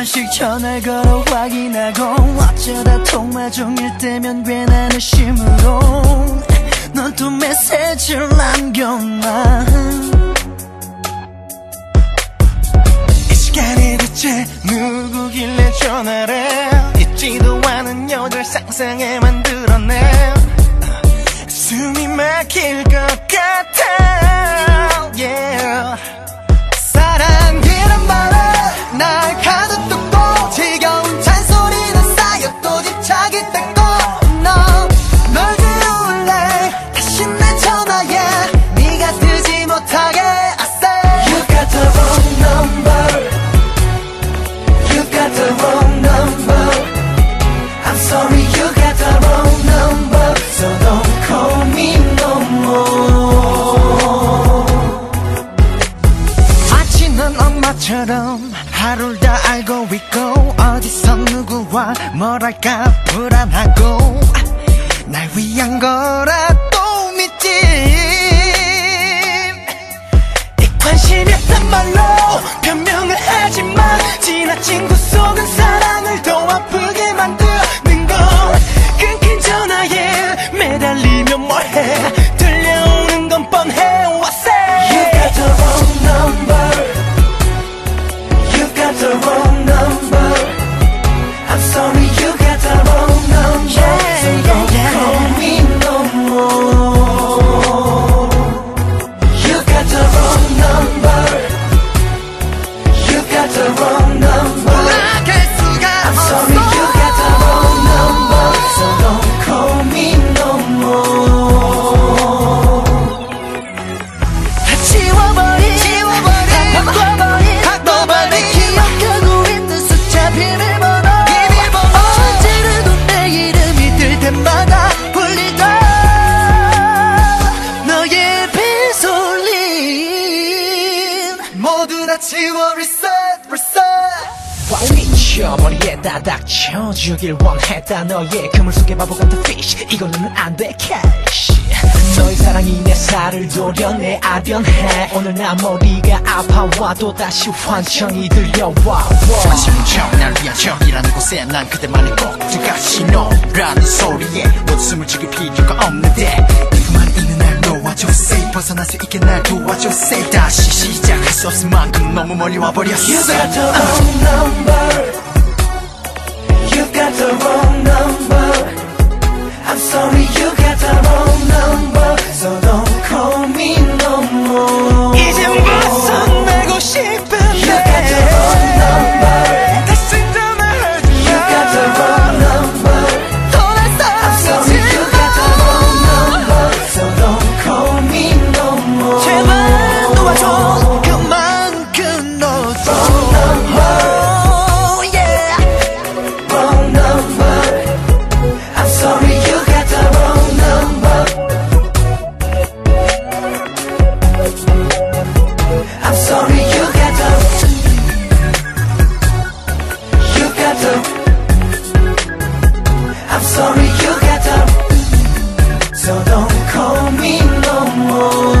번씩 전화를 걸어 확인하고 어쩌다 통화 중일 때면 괜한 의심으로? 넌 또 메시지를 남겼나 이 시간에 대체 누구길래 전화를 해? 있지도 않은 여자를 상상해 만들어내 숨이 막힐 것 엄마처럼 하루를 다 알고 있고 어디서 누구와 뭐랄까 불안하고. 날 위한 거라도 믿지. 이 관심이었단 말로 변명을 하지만 지나친 구속은 사 got the wrong number I'm sorry you got the wrong number So don't call me no more 다 지워버린 다 바꿔버린 바꿔버린 기억하고 있는 숫자 비밀번호 언제라도 내 이름이 뜰 때마다 울리던 너의 비솔린 모두 다 지워 reset reset 꽉 미쳐 머리에다 닥쳐 주길 원했다. 너의 그물 속에 바보 같은 fish. 이걸로는 안돼 cash. 너의 사랑이 내 살을 도려내 아련해. 오늘 나 머리가 아파와 또다시 환청이 들려와. 사실은 척 날 위한 척이라는 곳에 난 그대만의 꼭두가시 너라는 소리에 모두 숨을 죽일 필요가 없는데 그만 있는 날 놓아줘 say 벗어날 수 있게 날 도와줘 say 다시 시작할 수 없을 만큼 너무 멀리 와버렸어. You got the wrong number the road So don't call me no more.